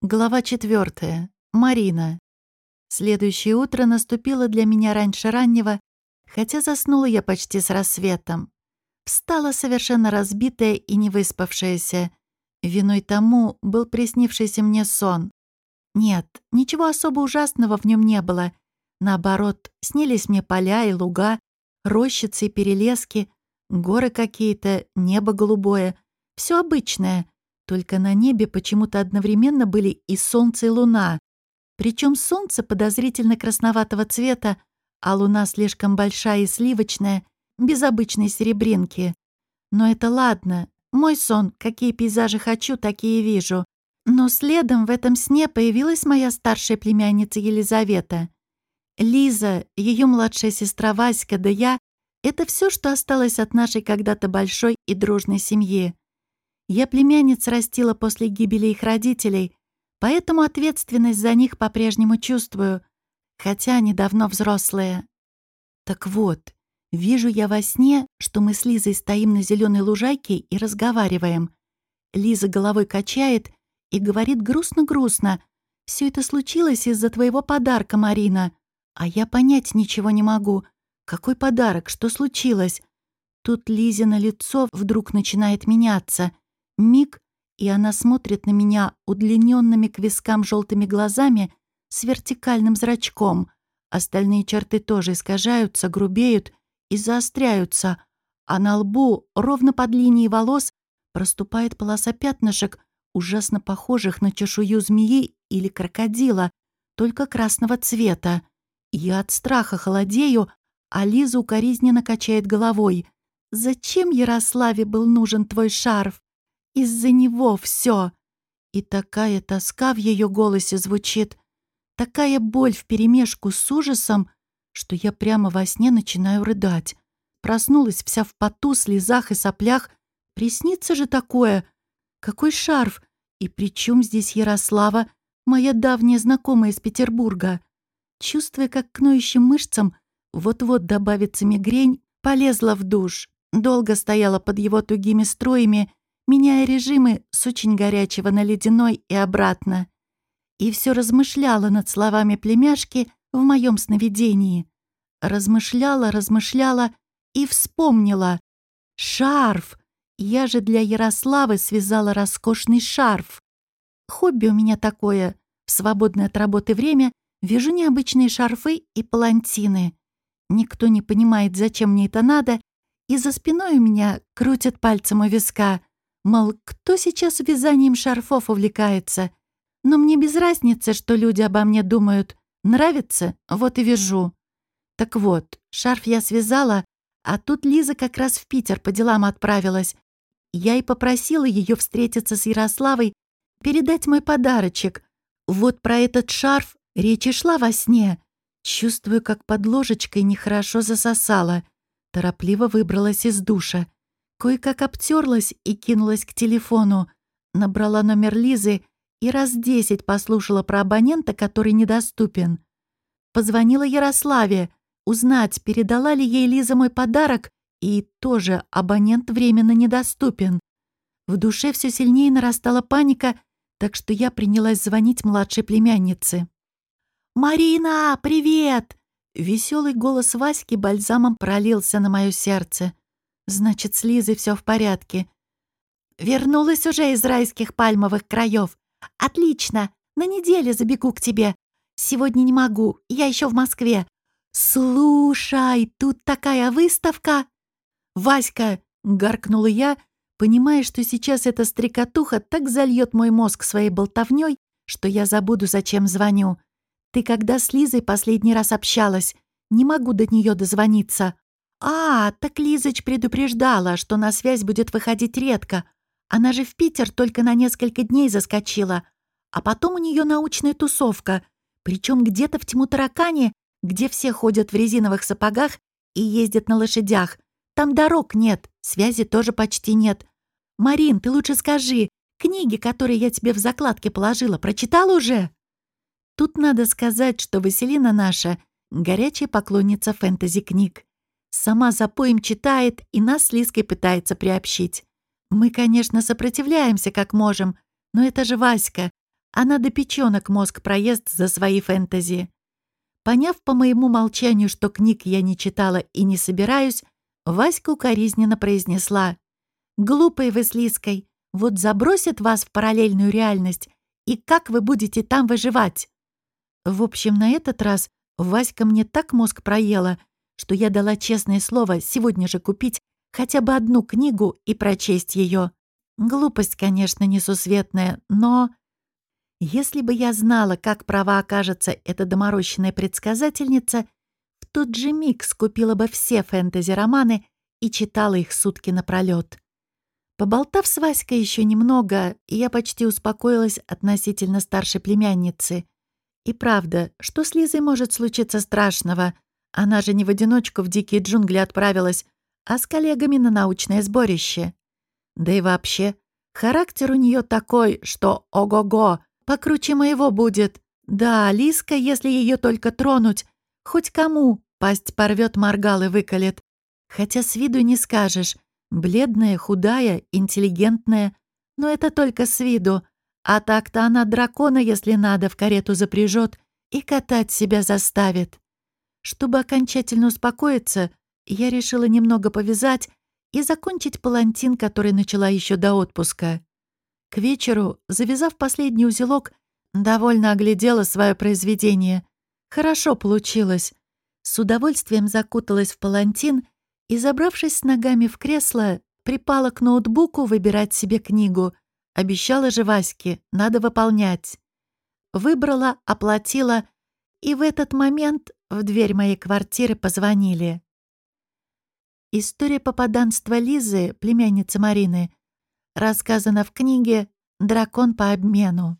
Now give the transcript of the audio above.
Глава четвертая. Марина. Следующее утро наступило для меня раньше раннего, хотя заснула я почти с рассветом. Встала совершенно разбитая и невыспавшаяся. Виной тому был приснившийся мне сон. Нет, ничего особо ужасного в нем не было. Наоборот, снились мне поля и луга, рощицы и перелески, горы какие-то, небо голубое. Все обычное — только на небе почему-то одновременно были и солнце, и луна. Причем солнце подозрительно красноватого цвета, а луна слишком большая и сливочная, без обычной серебринки. Но это ладно. Мой сон, какие пейзажи хочу, такие вижу. Но следом в этом сне появилась моя старшая племянница Елизавета. Лиза, ее младшая сестра Васька, да я — это все, что осталось от нашей когда-то большой и дружной семьи. Я племянниц растила после гибели их родителей, поэтому ответственность за них по-прежнему чувствую, хотя они давно взрослые. Так вот, вижу я во сне, что мы с Лизой стоим на зеленой лужайке и разговариваем. Лиза головой качает и говорит грустно-грустно. «Все это случилось из-за твоего подарка, Марина. А я понять ничего не могу. Какой подарок? Что случилось?» Тут Лизина лицо вдруг начинает меняться — Миг, и она смотрит на меня удлиненными к вискам желтыми глазами с вертикальным зрачком. Остальные черты тоже искажаются, грубеют и заостряются, а на лбу, ровно под линией волос, проступает полоса пятнышек, ужасно похожих на чешую змеи или крокодила, только красного цвета. Я от страха холодею, а Лиза укоризненно качает головой. «Зачем Ярославе был нужен твой шарф?» Из-за него все. И такая тоска в ее голосе звучит, такая боль вперемешку с ужасом, что я прямо во сне начинаю рыдать. Проснулась вся в поту, слезах и соплях. Приснится же такое. Какой шарф? И при чем здесь Ярослава, моя давняя знакомая из Петербурга? Чувствуя, как к ноющим мышцам вот-вот добавится мигрень, полезла в душ. Долго стояла под его тугими строями меняя режимы с очень горячего на ледяной и обратно. И все размышляла над словами племяшки в моем сновидении. Размышляла, размышляла и вспомнила. Шарф! Я же для Ярославы связала роскошный шарф. Хобби у меня такое. В свободное от работы время вяжу необычные шарфы и палантины. Никто не понимает, зачем мне это надо, и за спиной у меня крутят пальцем у виска. Мол, кто сейчас вязанием шарфов увлекается? Но мне без разницы, что люди обо мне думают. Нравится? Вот и вяжу. Так вот, шарф я связала, а тут Лиза как раз в Питер по делам отправилась. Я и попросила ее встретиться с Ярославой, передать мой подарочек. Вот про этот шарф речь и шла во сне. Чувствую, как под ложечкой нехорошо засосала. Торопливо выбралась из душа. Кое-как обтерлась и кинулась к телефону. Набрала номер Лизы и раз десять послушала про абонента, который недоступен. Позвонила Ярославе, узнать, передала ли ей Лиза мой подарок, и тоже абонент временно недоступен. В душе все сильнее нарастала паника, так что я принялась звонить младшей племяннице. «Марина, привет!» Веселый голос Васьки бальзамом пролился на мое сердце. Значит, с Лизой все в порядке. Вернулась уже из райских пальмовых краев. Отлично. На неделе забегу к тебе. Сегодня не могу. Я еще в Москве. Слушай, тут такая выставка. Васька, гаркнула я, понимая, что сейчас эта стрекотуха так зальет мой мозг своей болтовней, что я забуду, зачем звоню. Ты когда с Лизой последний раз общалась? Не могу до нее дозвониться. «А, так Лизоч предупреждала, что на связь будет выходить редко. Она же в Питер только на несколько дней заскочила. А потом у нее научная тусовка. Причем где-то в тьму таракане, где все ходят в резиновых сапогах и ездят на лошадях. Там дорог нет, связи тоже почти нет. Марин, ты лучше скажи, книги, которые я тебе в закладке положила, прочитал уже?» Тут надо сказать, что Василина наша — горячая поклонница фэнтези-книг. Сама за поем читает и нас с Лиской пытается приобщить. Мы, конечно, сопротивляемся как можем, но это же Васька. Она до печенок мозг проест за свои фэнтези. Поняв по моему молчанию, что книг я не читала и не собираюсь, Васька укоризненно произнесла. «Глупой вы с Лиской, вот забросит вас в параллельную реальность, и как вы будете там выживать?» В общем, на этот раз Васька мне так мозг проела, что я дала честное слово сегодня же купить хотя бы одну книгу и прочесть ее. Глупость, конечно, несусветная, но... Если бы я знала, как права окажется эта доморощенная предсказательница, в тот же миг скупила бы все фэнтези-романы и читала их сутки напролёт. Поболтав с Васькой еще немного, я почти успокоилась относительно старшей племянницы. И правда, что с Лизой может случиться страшного? Она же не в одиночку в дикие джунгли отправилась, а с коллегами на научное сборище. Да и вообще, характер у нее такой, что ого-го, покруче моего будет. Да, Лиска, если ее только тронуть, хоть кому, пасть порвет моргал и выколет. Хотя с виду не скажешь, бледная, худая, интеллигентная, но это только с виду. А так-то она дракона, если надо, в карету запряжет и катать себя заставит. Чтобы окончательно успокоиться, я решила немного повязать и закончить палантин, который начала еще до отпуска. К вечеру, завязав последний узелок, довольно оглядела свое произведение. Хорошо получилось. С удовольствием закуталась в палантин и, забравшись с ногами в кресло, припала к ноутбуку выбирать себе книгу. Обещала же Ваське, надо выполнять. Выбрала, оплатила, и в этот момент в дверь моей квартиры позвонили. История попаданства Лизы, племянницы Марины, рассказана в книге «Дракон по обмену».